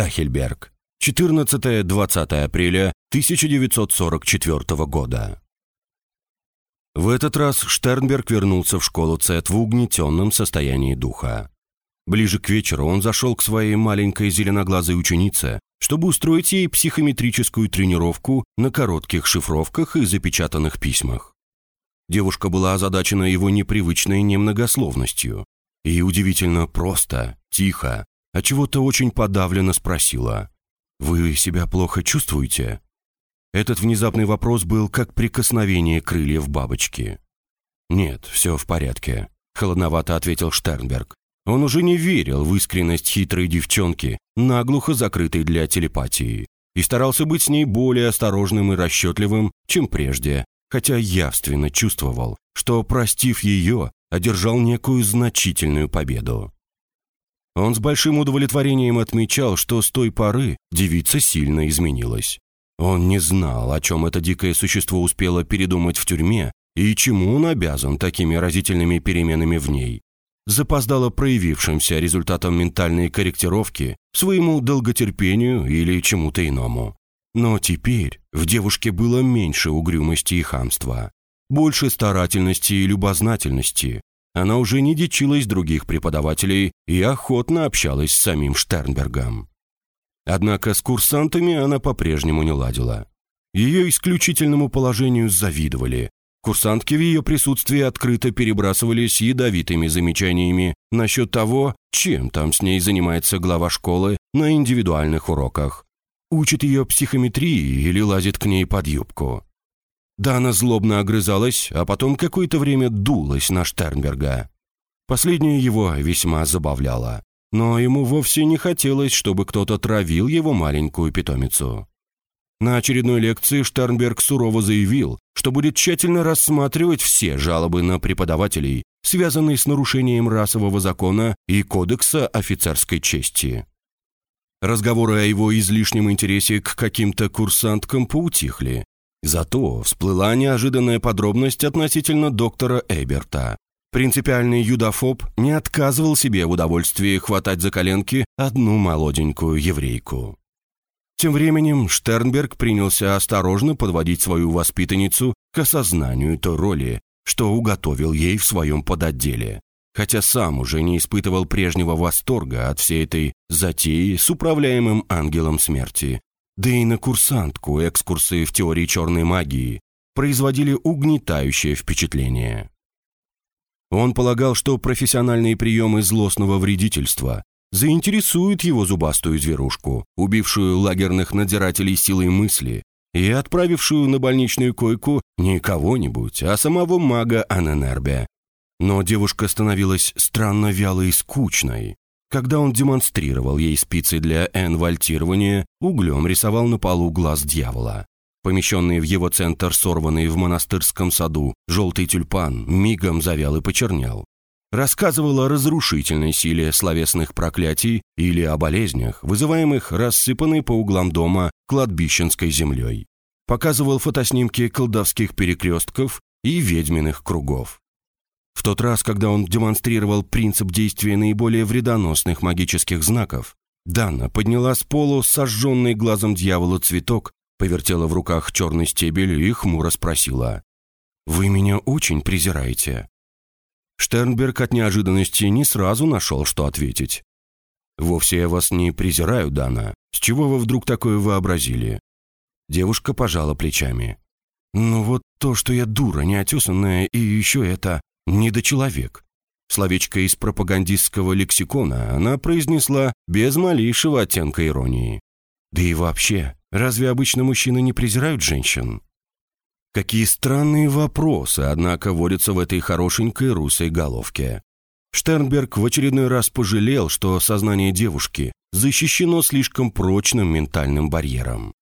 Стахельберг. 14-20 апреля 1944 года. В этот раз Штернберг вернулся в школу ЦЭТ в угнетенном состоянии духа. Ближе к вечеру он зашел к своей маленькой зеленоглазой ученице, чтобы устроить ей психометрическую тренировку на коротких шифровках и запечатанных письмах. Девушка была озадачена его непривычной немногословностью и удивительно просто, тихо, а чего-то очень подавленно спросила. «Вы себя плохо чувствуете?» Этот внезапный вопрос был как прикосновение крыльев бабочки. «Нет, все в порядке», — холодновато ответил Штернберг. Он уже не верил в искренность хитрой девчонки, наглухо закрытой для телепатии, и старался быть с ней более осторожным и расчетливым, чем прежде, хотя явственно чувствовал, что, простив ее, одержал некую значительную победу. Он с большим удовлетворением отмечал, что с той поры девица сильно изменилась. Он не знал, о чем это дикое существо успело передумать в тюрьме и чему он обязан такими разительными переменами в ней, запоздало проявившимся результатом ментальной корректировки, своему долготерпению или чему-то иному. Но теперь в девушке было меньше угрюмости и хамства, больше старательности и любознательности, она уже не дичилась других преподавателей и охотно общалась с самим Штернбергом. Однако с курсантами она по-прежнему не ладила. Ее исключительному положению завидовали. Курсантки в ее присутствии открыто перебрасывались ядовитыми замечаниями насчет того, чем там с ней занимается глава школы на индивидуальных уроках. Учит ее психометрии или лазит к ней под юбку. Дана злобно огрызалась, а потом какое-то время дулась на Штернберга. Последнее его весьма забавляло. Но ему вовсе не хотелось, чтобы кто-то травил его маленькую питомицу. На очередной лекции Штернберг сурово заявил, что будет тщательно рассматривать все жалобы на преподавателей, связанные с нарушением расового закона и кодекса офицерской чести. Разговоры о его излишнем интересе к каким-то курсанткам поутихли, Зато всплыла неожиданная подробность относительно доктора Эберта. Принципиальный юдофоб не отказывал себе в удовольствии хватать за коленки одну молоденькую еврейку. Тем временем Штернберг принялся осторожно подводить свою воспитанницу к осознанию той роли, что уготовил ей в своем подотделе, хотя сам уже не испытывал прежнего восторга от всей этой затеи с управляемым ангелом смерти, да и на курсантку экскурсы в теории черной магии производили угнетающее впечатление. Он полагал, что профессиональные приемы злостного вредительства заинтересуют его зубастую зверушку, убившую лагерных надзирателей силой мысли и отправившую на больничную койку не кого-нибудь, а самого мага Аненербе. Но девушка становилась странно вялой и скучной, когда он демонстрировал ей спицы для энвальтирования, углем рисовал на полу глаз дьявола. Помещенный в его центр, сорванный в монастырском саду, желтый тюльпан мигом завял и почернял. Рассказывал о разрушительной силе словесных проклятий или о болезнях, вызываемых рассыпанной по углам дома кладбищенской землей. Показывал фотоснимки колдовских перекрестков и ведьминых кругов. В тот раз, когда он демонстрировал принцип действия наиболее вредоносных магических знаков, Дана подняла с полу сожженный глазом дьявола цветок, повертела в руках черный стебель и хмуро спросила. «Вы меня очень презираете». Штернберг от неожиданности не сразу нашел, что ответить. «Вовсе я вас не презираю, Дана. С чего вы вдруг такое вообразили?» Девушка пожала плечами. «Ну вот то, что я дура неотесанная, и еще это недочеловек. Словечко из пропагандистского лексикона она произнесла без малейшего оттенка иронии. Да и вообще, разве обычно мужчины не презирают женщин? Какие странные вопросы, однако, водятся в этой хорошенькой русой головке. Штернберг в очередной раз пожалел, что сознание девушки защищено слишком прочным ментальным барьером.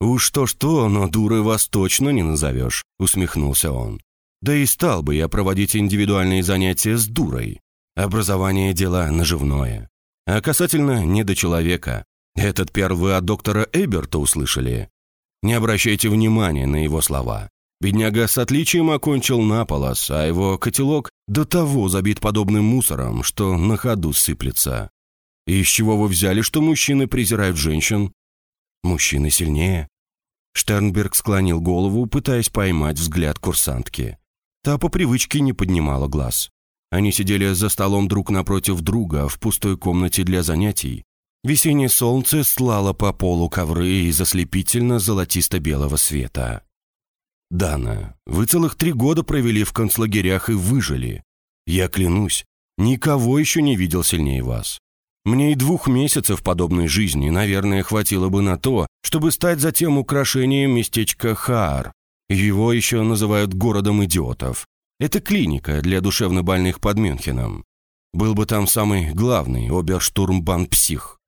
«Уж то-что, но дурой вас точно не назовешь», — усмехнулся он. Да и стал бы я проводить индивидуальные занятия с дурой. Образование – дело наживное. А касательно недочеловека, этот первый от доктора Эберта услышали. Не обращайте внимания на его слова. Бедняга с отличием окончил на полос, а его котелок до того забит подобным мусором, что на ходу сыплется. И из чего вы взяли, что мужчины презирают женщин? Мужчины сильнее. Штернберг склонил голову, пытаясь поймать взгляд курсантки. Та по привычке не поднимала глаз. Они сидели за столом друг напротив друга в пустой комнате для занятий. Весеннее солнце слало по полу ковры из ослепительно-золотисто-белого света. «Дана, вы целых три года провели в концлагерях и выжили. Я клянусь, никого еще не видел сильнее вас. Мне и двух месяцев подобной жизни, наверное, хватило бы на то, чтобы стать затем украшением местечка Хаар. Его еще называют городом идиотов. Это клиника для душевнобольных под Мюнхеном. Был бы там самый главный оберштурмбан-псих.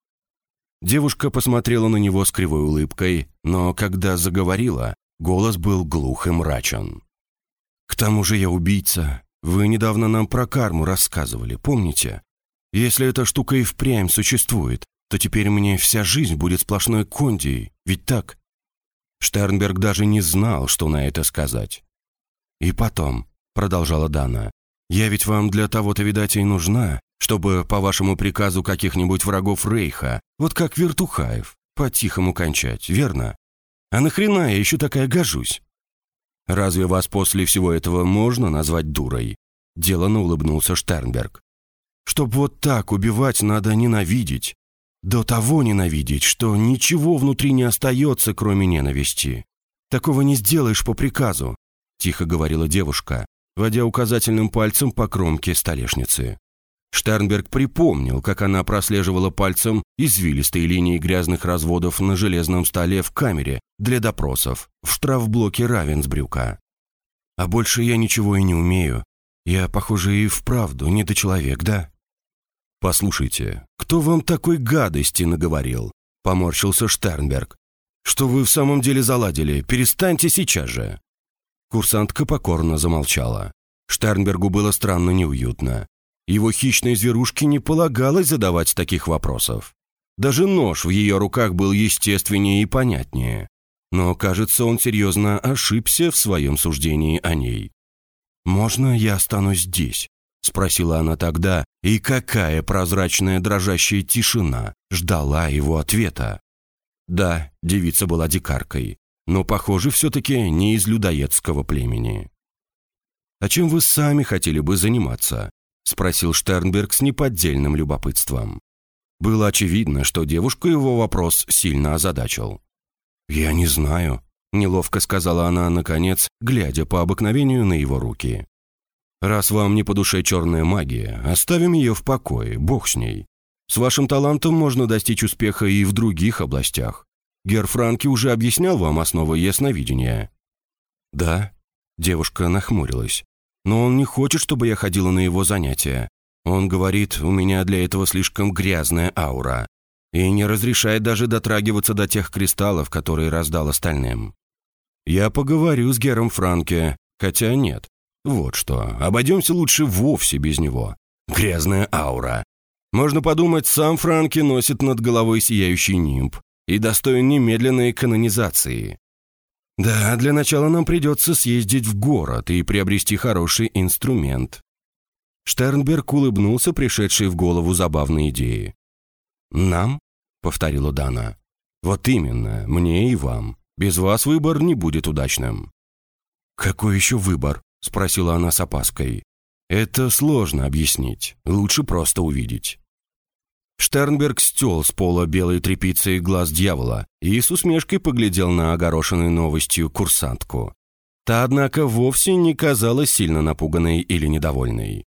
Девушка посмотрела на него с кривой улыбкой, но когда заговорила, голос был глух и мрачен. «К тому же я убийца. Вы недавно нам про карму рассказывали, помните? Если эта штука и впрямь существует, то теперь мне вся жизнь будет сплошной кондией, ведь так? Штернберг даже не знал, что на это сказать. «И потом», — продолжала Дана, «я ведь вам для того-то, видать, и нужна, чтобы по вашему приказу каких-нибудь врагов Рейха, вот как Вертухаев, по-тихому кончать, верно? А нахрена я еще такая гожусь?» «Разве вас после всего этого можно назвать дурой?» Делано улыбнулся Штернберг. Чтоб вот так убивать, надо ненавидеть. До того ненавидеть, что ничего внутри не остается, кроме ненависти. Такого не сделаешь по приказу», — тихо говорила девушка, водя указательным пальцем по кромке столешницы. Штернберг припомнил, как она прослеживала пальцем извилистые линии грязных разводов на железном столе в камере для допросов в штрафблоке Равенсбрюка. «А больше я ничего и не умею. Я, похоже, и вправду не до человек, да?» «Послушайте, кто вам такой гадости наговорил?» – поморщился Штернберг. «Что вы в самом деле заладили? Перестаньте сейчас же!» Курсантка покорно замолчала. Штернбергу было странно неуютно. Его хищной зверушке не полагалось задавать таких вопросов. Даже нож в ее руках был естественнее и понятнее. Но, кажется, он серьезно ошибся в своем суждении о ней. «Можно я останусь здесь?» Спросила она тогда, и какая прозрачная дрожащая тишина ждала его ответа. Да, девица была дикаркой, но, похоже, все-таки не из людоедского племени. «А чем вы сами хотели бы заниматься?» – спросил Штернберг с неподдельным любопытством. Было очевидно, что девушку его вопрос сильно озадачил. «Я не знаю», – неловко сказала она, наконец, глядя по обыкновению на его руки. Раз вам не по душе черная магия, оставим ее в покое, бог с ней. С вашим талантом можно достичь успеха и в других областях. Гер Франки уже объяснял вам основы ясновидения». «Да», — девушка нахмурилась. «Но он не хочет, чтобы я ходила на его занятия. Он говорит, у меня для этого слишком грязная аура. И не разрешает даже дотрагиваться до тех кристаллов, которые раздал остальным. Я поговорю с Гером Франке, хотя нет. Вот что, обойдемся лучше вовсе без него. Грязная аура. Можно подумать, сам Франки носит над головой сияющий нимб и достоин немедленной канонизации. Да, для начала нам придется съездить в город и приобрести хороший инструмент. Штернберг улыбнулся пришедшей в голову забавной идеи. «Нам?» — повторила Дана. «Вот именно, мне и вам. Без вас выбор не будет удачным». «Какой еще выбор?» — спросила она с опаской. «Это сложно объяснить. Лучше просто увидеть». Штернберг стел с пола белой тряпицей глаз дьявола и с усмешкой поглядел на огорошенную новостью курсантку. Та, однако, вовсе не казалась сильно напуганной или недовольной.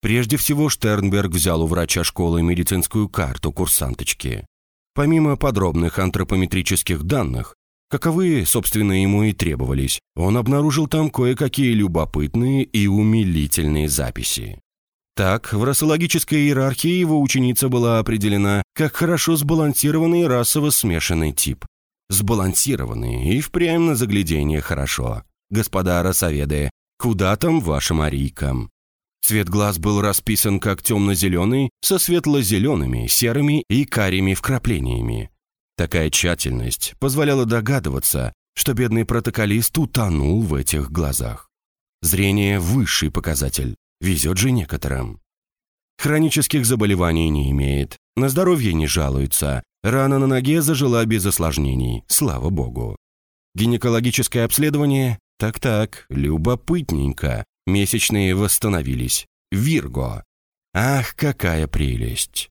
Прежде всего Штернберг взял у врача школы медицинскую карту курсанточки. Помимо подробных антропометрических данных, каковые, собственно, ему и требовались, он обнаружил там кое-какие любопытные и умилительные записи. Так, в расологической иерархии его ученица была определена как хорошо сбалансированный расово смешанный тип. Сбалансированный и впрямь на заглядение хорошо. Господа расоведы, куда там вашим арийкам? Цвет глаз был расписан как темно-зеленый со светло-зелеными, серыми и карими вкраплениями. Такая тщательность позволяла догадываться, что бедный протоколист утонул в этих глазах. Зрение – высший показатель, везет же некоторым. Хронических заболеваний не имеет, на здоровье не жалуется, рана на ноге зажила без осложнений, слава богу. Гинекологическое обследование? Так-так, любопытненько. Месячные восстановились. Вирго. Ах, какая прелесть!